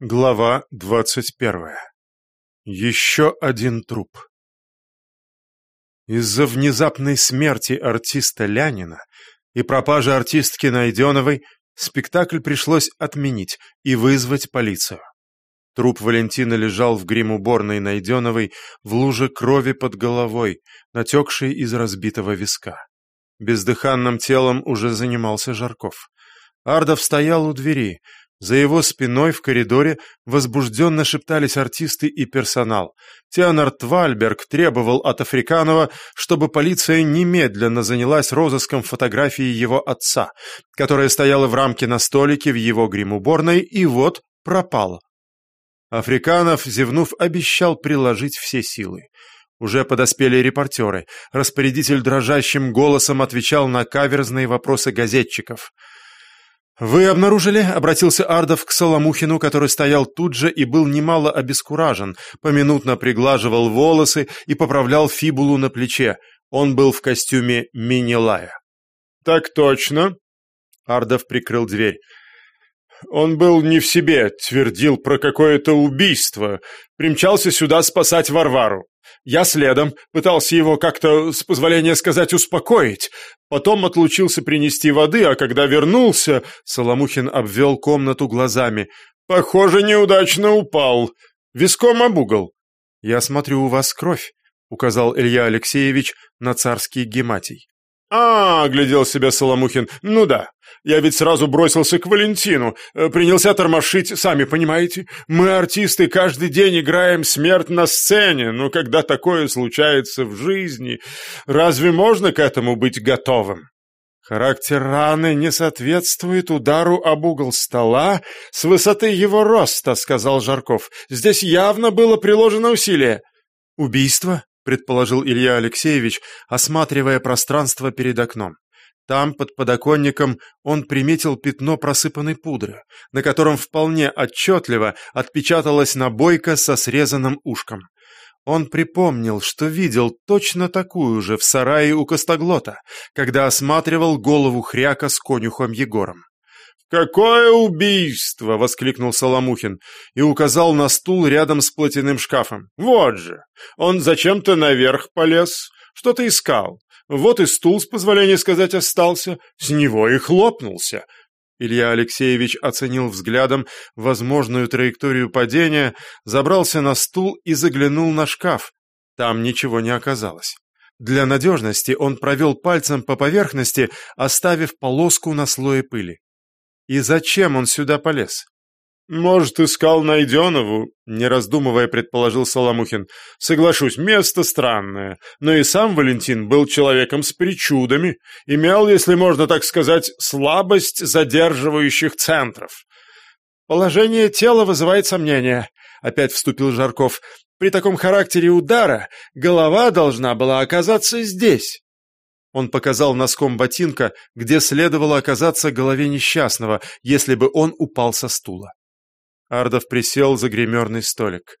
Глава двадцать первая. Еще один труп. Из-за внезапной смерти артиста Лянина и пропажи артистки Найденовой спектакль пришлось отменить и вызвать полицию. Труп Валентина лежал в грим-уборной Найденовой в луже крови под головой, натекшей из разбитого виска. Бездыханным телом уже занимался Жарков. Ардов стоял у двери, за его спиной в коридоре возбужденно шептались артисты и персонал. Теонар Твальберг требовал от Африканова, чтобы полиция немедленно занялась розыском фотографии его отца, которая стояла в рамке на столике в его гримуборной и вот пропала. Африканов, зевнув, обещал приложить все силы. Уже подоспели репортеры. Распорядитель дрожащим голосом отвечал на каверзные вопросы газетчиков – «Вы обнаружили?» — обратился Ардов к Соломухину, который стоял тут же и был немало обескуражен, поминутно приглаживал волосы и поправлял фибулу на плече. Он был в костюме Минилая. «Так точно!» Ардов прикрыл дверь. «Он был не в себе, твердил про какое-то убийство. Примчался сюда спасать Варвару. Я следом, пытался его как-то, с позволения сказать, успокоить. Потом отлучился принести воды, а когда вернулся, Соломухин обвел комнату глазами. Похоже, неудачно упал. Виском об угол. «Я смотрю, у вас кровь», — указал Илья Алексеевич на царский гематий. «А, — глядел себя Соломухин, — ну да, я ведь сразу бросился к Валентину, э, принялся тормошить, сами понимаете. Мы, артисты, каждый день играем смерть на сцене, но когда такое случается в жизни, разве можно к этому быть готовым?» Характер раны не соответствует удару об угол стола с высоты его роста, сказал Жарков. Здесь явно было приложено усилие. Убийство? Предположил Илья Алексеевич, осматривая пространство перед окном. Там, под подоконником, он приметил пятно просыпанной пудры, на котором вполне отчетливо отпечаталась набойка со срезанным ушком. Он припомнил, что видел точно такую же в сарае у Костоглота, когда осматривал голову хряка с конюхом Егором. «Какое убийство!» — воскликнул Соломухин и указал на стул рядом с платяным шкафом. «Вот же! Он зачем-то наверх полез, что-то искал. Вот и стул, с позволения сказать, остался. С него и хлопнулся». Илья Алексеевич оценил взглядом возможную траекторию падения, забрался на стул и заглянул на шкаф. Там ничего не оказалось. Для надежности он провел пальцем по поверхности, оставив полоску на слое пыли. И зачем он сюда полез? «Может, искал Найденову?» — не раздумывая, предположил Соломухин. «Соглашусь, место странное, но и сам Валентин был человеком с причудами, имел, если можно так сказать, слабость задерживающих центров». «Положение тела вызывает сомнения», — опять вступил Жарков. «При таком характере удара голова должна была оказаться здесь». Он показал носком ботинка, где следовало оказаться голове несчастного, если бы он упал со стула. Ардов присел за гримерный столик.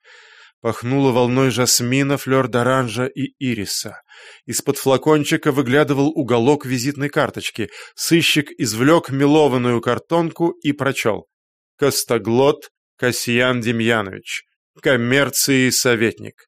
Пахнуло волной жасмина, флёр-д'оранжа и ириса. Из-под флакончика выглядывал уголок визитной карточки. Сыщик извлек мелованную картонку и прочел. «Костоглот Касьян Демьянович. Коммерции советник».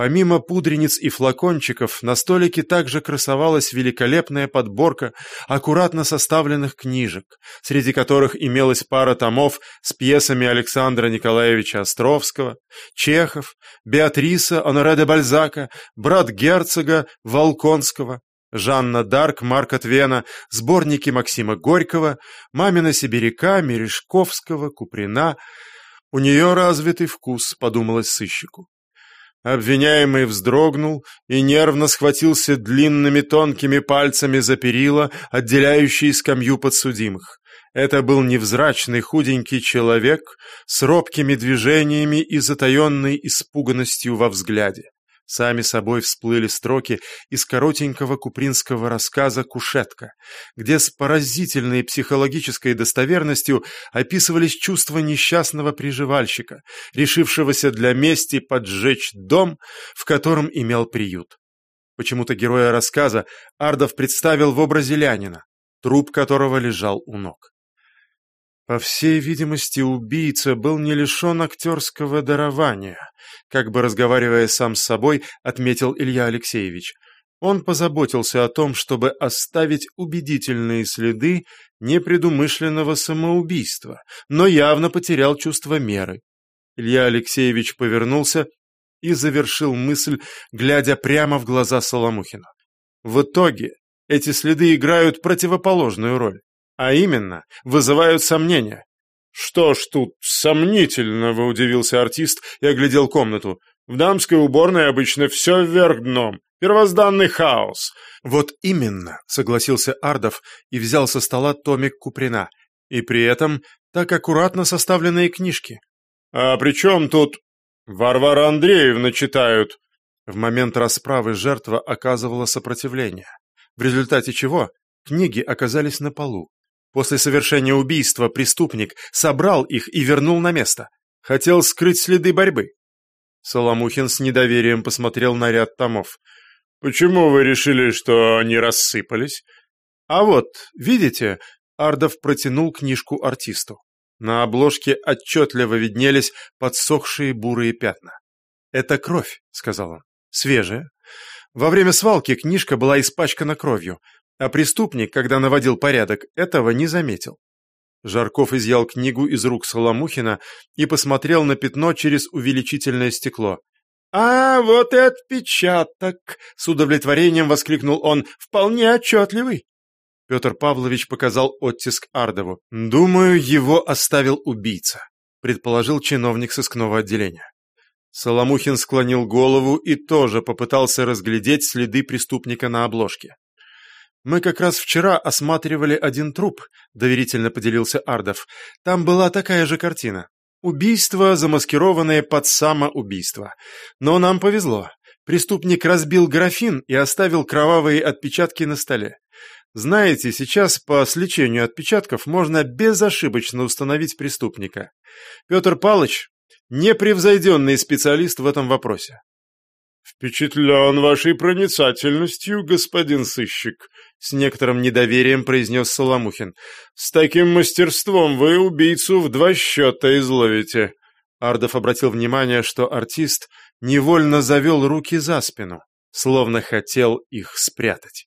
Помимо пудрениц и флакончиков, на столике также красовалась великолепная подборка аккуратно составленных книжек, среди которых имелась пара томов с пьесами Александра Николаевича Островского, Чехов, Беатриса Оноре де Бальзака, брат герцога Волконского, Жанна Дарк, Марка Твена, сборники Максима Горького, «Мамина сибиряка», Мережковского, Куприна. «У нее развитый вкус», — подумалось сыщику. Обвиняемый вздрогнул и нервно схватился длинными тонкими пальцами за перила, отделяющие скамью подсудимых. Это был невзрачный худенький человек с робкими движениями и затаенной испуганностью во взгляде. Сами собой всплыли строки из коротенького купринского рассказа «Кушетка», где с поразительной психологической достоверностью описывались чувства несчастного приживальщика, решившегося для мести поджечь дом, в котором имел приют. Почему-то героя рассказа Ардов представил в образе Лянина, труп которого лежал у ног. По всей видимости, убийца был не лишен актерского дарования, как бы разговаривая сам с собой, отметил Илья Алексеевич. Он позаботился о том, чтобы оставить убедительные следы непредумышленного самоубийства, но явно потерял чувство меры. Илья Алексеевич повернулся и завершил мысль, глядя прямо в глаза Соломухину. В итоге эти следы играют противоположную роль а именно, вызывают сомнения. «Что ж тут сомнительного?» – удивился артист и оглядел комнату. «В дамской уборной обычно все вверх дном. Первозданный хаос». «Вот именно», – согласился Ардов и взял со стола томик Куприна. И при этом так аккуратно составленные книжки. «А при чем тут Варвара Андреевна читают?» В момент расправы жертва оказывала сопротивление, в результате чего книги оказались на полу. После совершения убийства преступник собрал их и вернул на место. Хотел скрыть следы борьбы. Соломухин с недоверием посмотрел на ряд томов. «Почему вы решили, что они рассыпались?» «А вот, видите?» Ардов протянул книжку артисту. На обложке отчетливо виднелись подсохшие бурые пятна. «Это кровь», — сказал он. «Свежая. Во время свалки книжка была испачкана кровью. А преступник, когда наводил порядок, этого не заметил. Жарков изъял книгу из рук Соломухина и посмотрел на пятно через увеличительное стекло. «А, вот и отпечаток!» — с удовлетворением воскликнул он. «Вполне отчетливый!» Петр Павлович показал оттиск Ардову. «Думаю, его оставил убийца», — предположил чиновник сыскного отделения. Соломухин склонил голову и тоже попытался разглядеть следы преступника на обложке. «Мы как раз вчера осматривали один труп», — доверительно поделился Ардов. «Там была такая же картина. Убийство, замаскированное под самоубийство. Но нам повезло. Преступник разбил графин и оставил кровавые отпечатки на столе. Знаете, сейчас по сличению отпечатков можно безошибочно установить преступника. Петр Палыч — непревзойденный специалист в этом вопросе. «Впечатлен вашей проницательностью, господин сыщик», — с некоторым недоверием произнес Соломухин. «С таким мастерством вы убийцу в два счета изловите». Ардов обратил внимание, что артист невольно завел руки за спину, словно хотел их спрятать.